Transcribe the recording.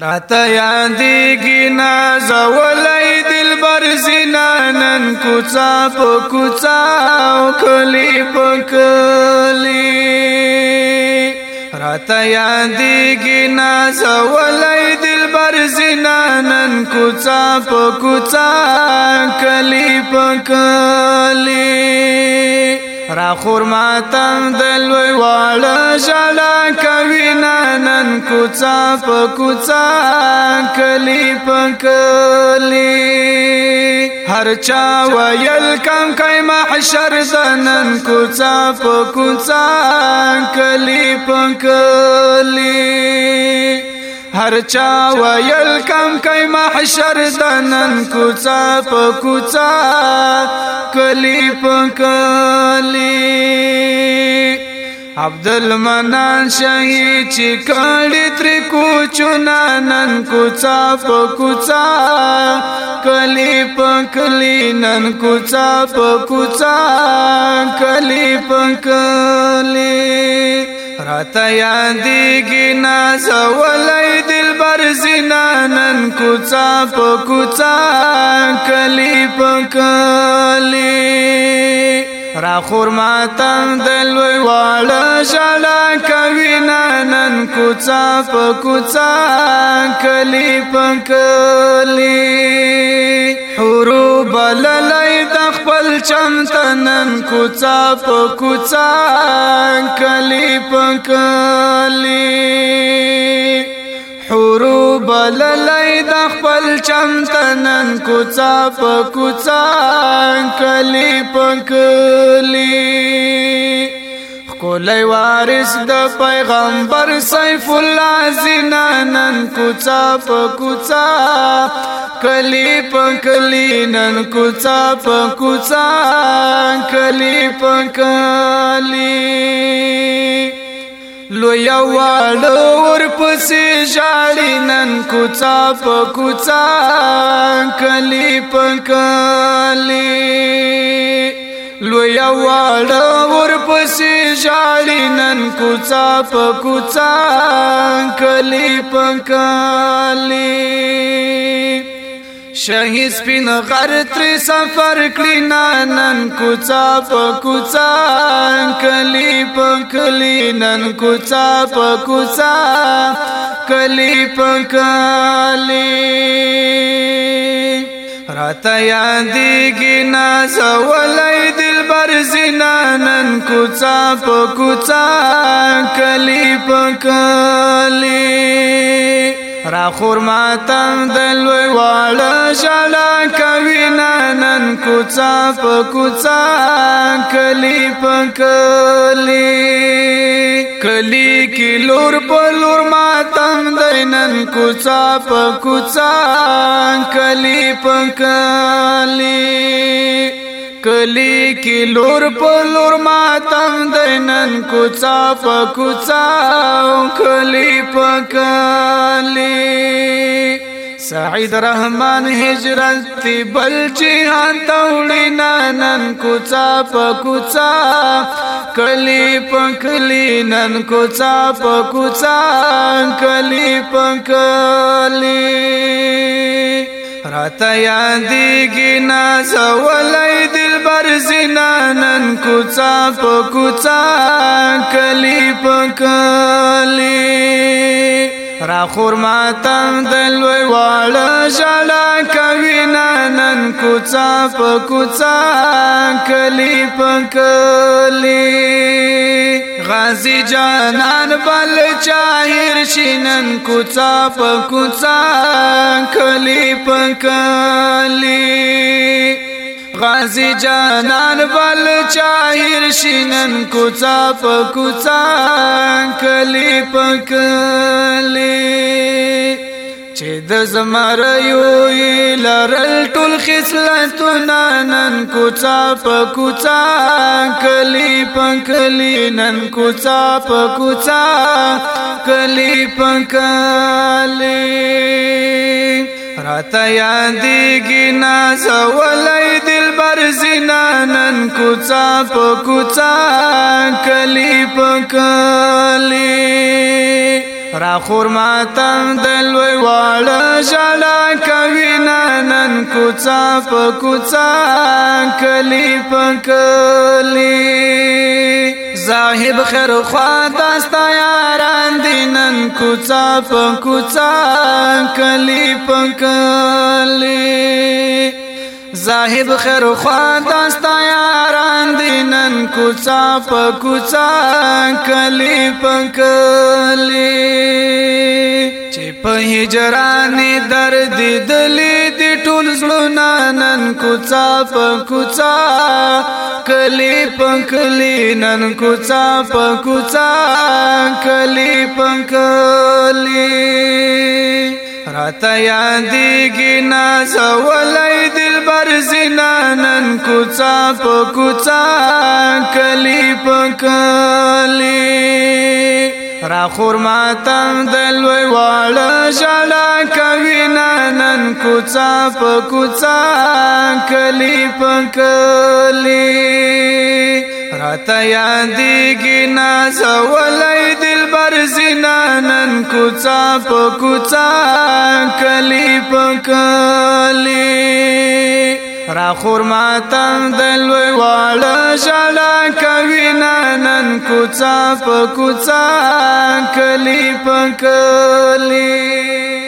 رات یادی کی نازولی دل بر کچا پا کچا او کلی پکلی رات یادی کی نازولی دل برزنانن کچا پا کچا کلی پکلی را خور ماتم دلوی واړه جلا کوي نن کوڅه په کوڅه کلی په کلی هر چا ویل کم کای محشر زنن کوڅه په کوڅه کلی په کلی हर चा व वेलकम कै महशर दनन कुचा पकुचा कलि पंकली अब्दुल मनान शहीद काडी त्रिकुच कुचा पकुचा कलि पंकली नन कुचा पकुचा कलि पंकली रतयादि गिना सवला ګرځینا نن کوڅه په کوڅه کلی په کلی را خورما تند لوی واړه شړا کوي نن کوڅه په کوڅه کلی په کلی حورو بللای د خپل چمتنن کوڅه په کوڅه کلی په کلی حورو بللی د خپل چمتنن کوڅه په کوڅه کلی په کلی کولای وارث د پیغمبر سیف الله زینانن کوڅه په کوڅه کلی په کلی نن کوڅه په کوڅه کلی په کلی لوی واړه ور پسې ژاړي نن کوڅه په کوڅه کلی په کلی لوی واړه ور پسې ژاړي نن کوڅه په کوڅه کلی په کلی شهید سپین غر تر سفر کړي نن کوڅه په کوڅه کلی پکلی نن کوڅه پکوڅه کلی پکلی راته یادېږي نازولی دلبر زینا نن کوڅه په کوڅه کلی په کلی را خور ماتم د لوی واړه ژړا کوڅه په کوڅه کلی په کلی کلی کی لور په لور ماتم دینن کوڅه په کوڅه کلی په کلی کلی کی لور په لور ماتم دینن کوڅه په کوڅه کلی په کلی سعید رحمان هجرت تی بل جهان توڑی نانن کوچا پا کوچا کلی پا کلی نن کوچا پا کوچا کلی پا کلی رات یادیگی نازا ولی دل برزی نانن کوچا پا کوچا کلی پا کلی را خورما تندل وی واړه ژړا کوي نن کوڅه په کوڅه کلی په کلی غازی جانان بل چاهر شینن کوڅه په کوڅه کلی په کلی غازی جانان بل چاہر شینن کوڅه په کوڅه کلی پکلی چې د زمر یو لرل ټول خصلتنا نن کوڅه په کوڅه کلی پنکلی نن کوڅه په کوڅه کلی پنکلی راته یادېږي ناز ولای دلبر زنانن کوڅه په کوڅه کلی په کلی را خور ماتم دلوي واړه ژړا کوي نن کوڅه په کوڅه کلی په کلی زاهب خیر خوا داستا یارا نن کوڅه په کوڅه کلی په کلی زاهد خیر خوا داستا दिनन कुचा पूचा कली पंकली चे जरा ने दर् दिली तिटून ननकुचा नन कुचा पूचा कली पंकली नन कुचा पूचा कली पंकली راته یادېږي نازولی دلبر زنا نن کوڅه په کوڅه کلی په کلی را خور ماتم دلوی واړه ژړا کوي نن کوڅه په کوڅه کلی په کلی راته یادېږي نازولی دلبر زینا نن کوڅه په کوڅه کلی په کلی را خور ماتم دلوی واړه ژړا کوي نن کوڅه په کوڅه کلی په کلی